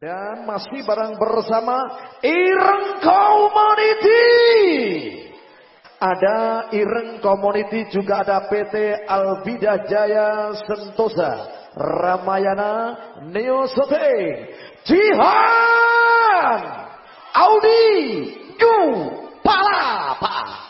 Dan masih bareng bersama Ireng Community. Ada Ireng Community juga ada PT Alvida Jaya Sentosa, Ramayana, Neo Sote, Jihan, Audi, Yu, Palapa.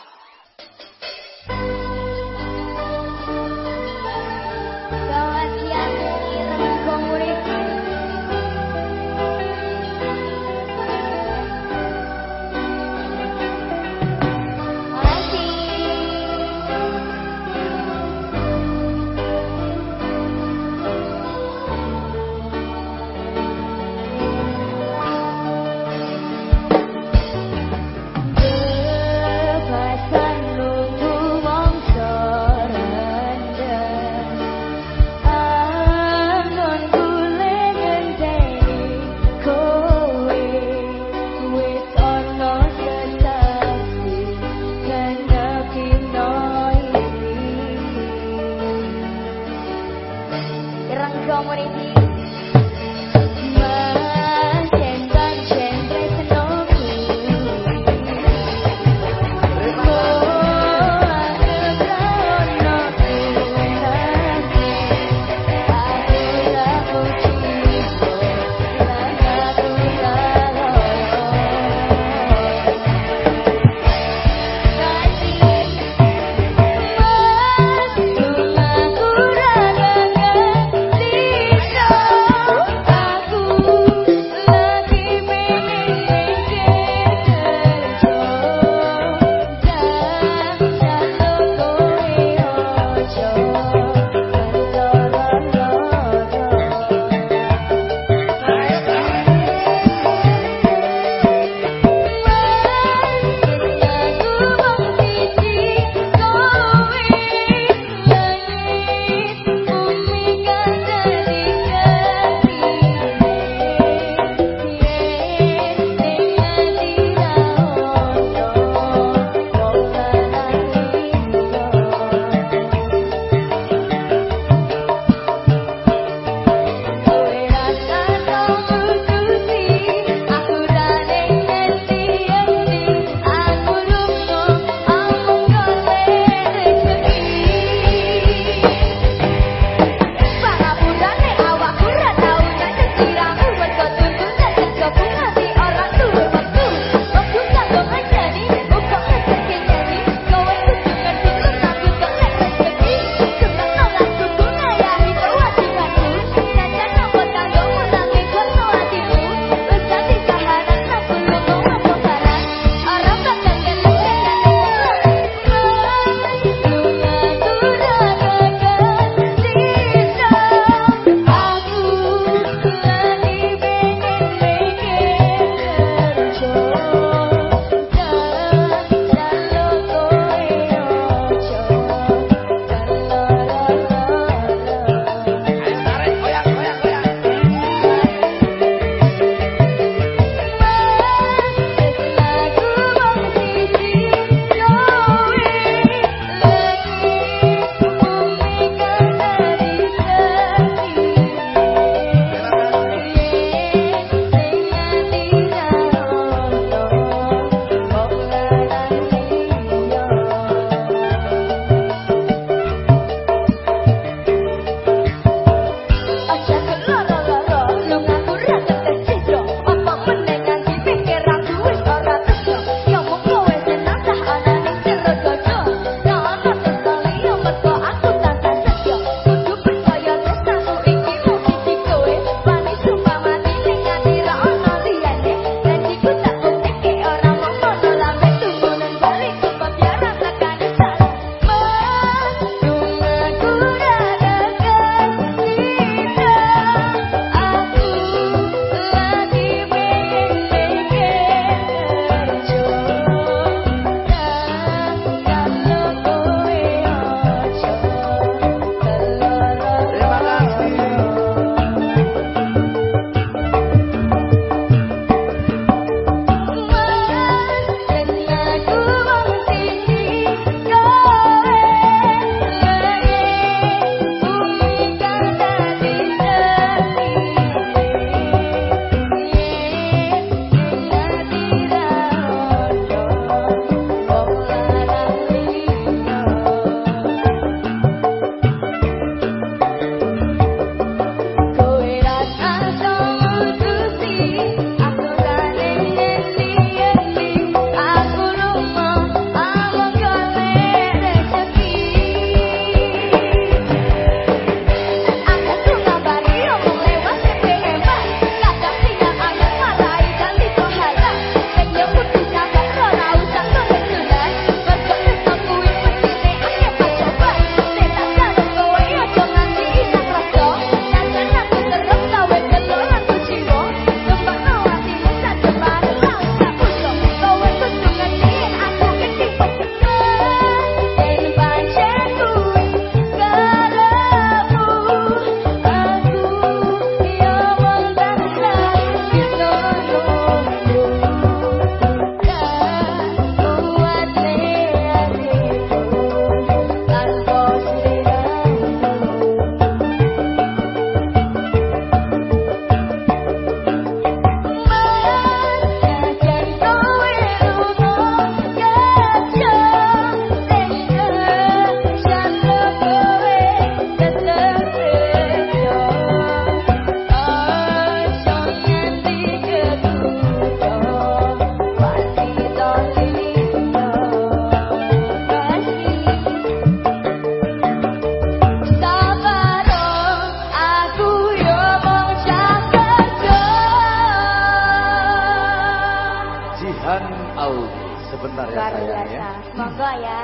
Monggo ya.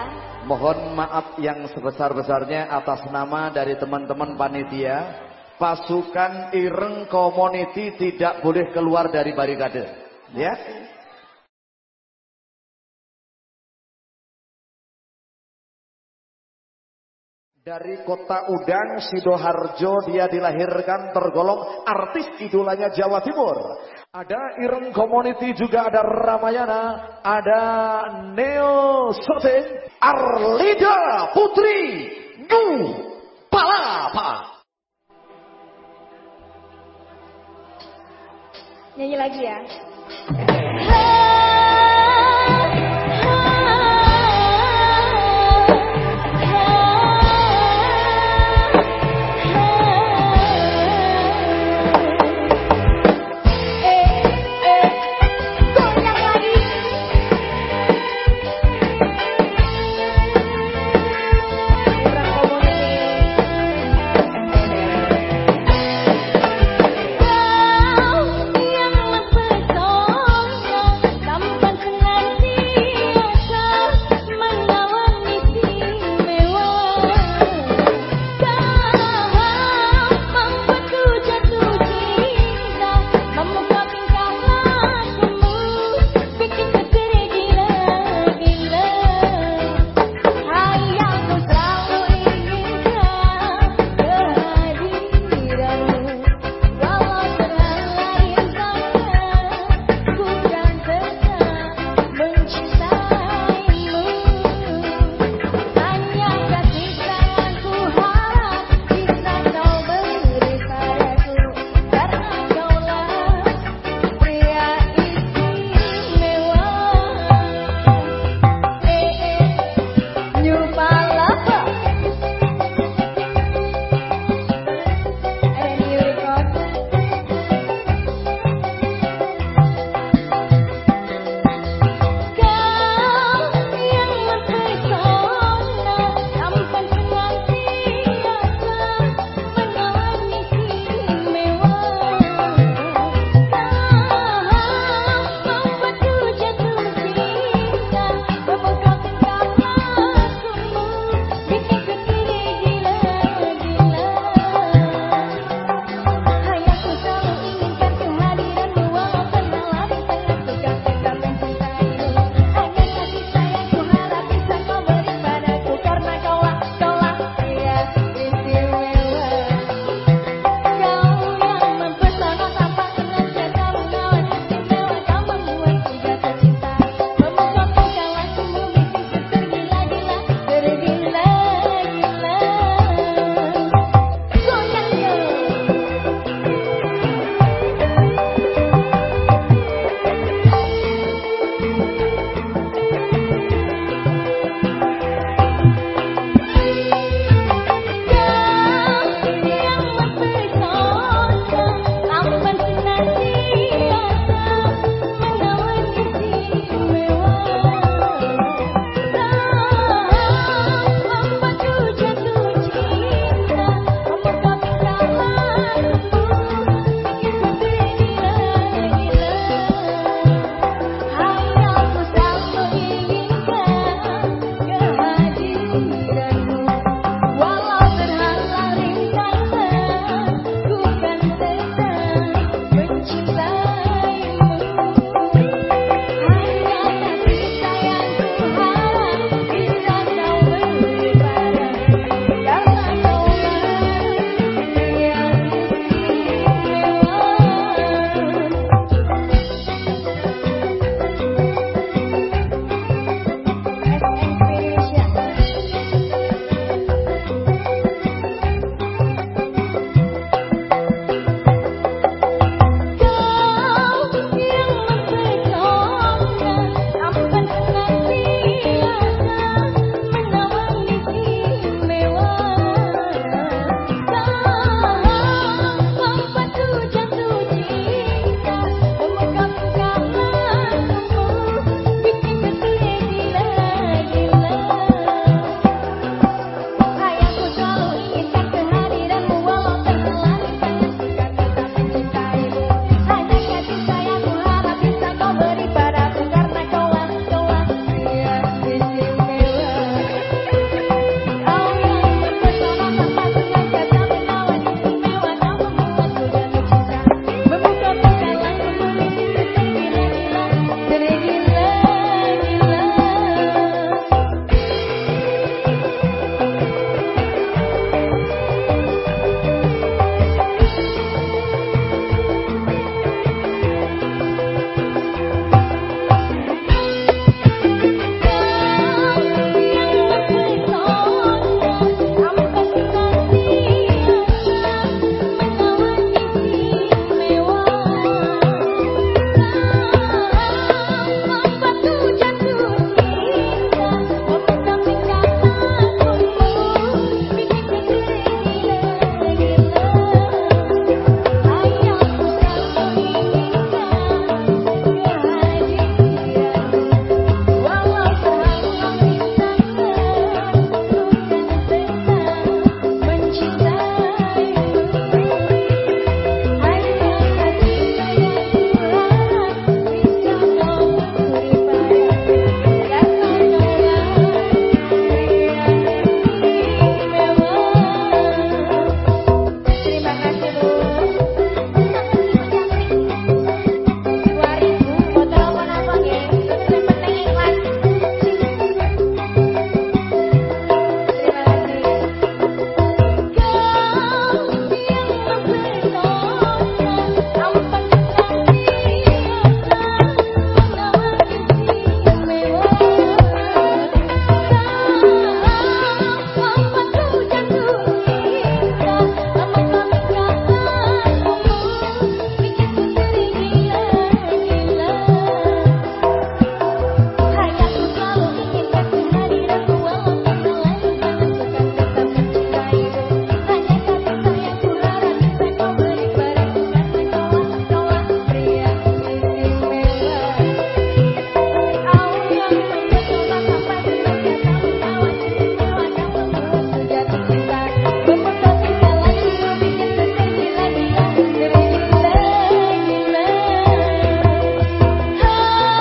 Mohon maaf yang sebesar-besarnya atas nama dari teman-teman panitia. Pasukan Ireng Community tidak boleh keluar dari barikade. Ya. Dari kota Udang, Sidoharjo, dia dilahirkan tergolong artis idolanya Jawa Timur. Ada Ireng Community, juga ada Ramayana, ada Neo Sote, Arlida Putri, Nu Palapa. Nyanyi lagi ya. Hey.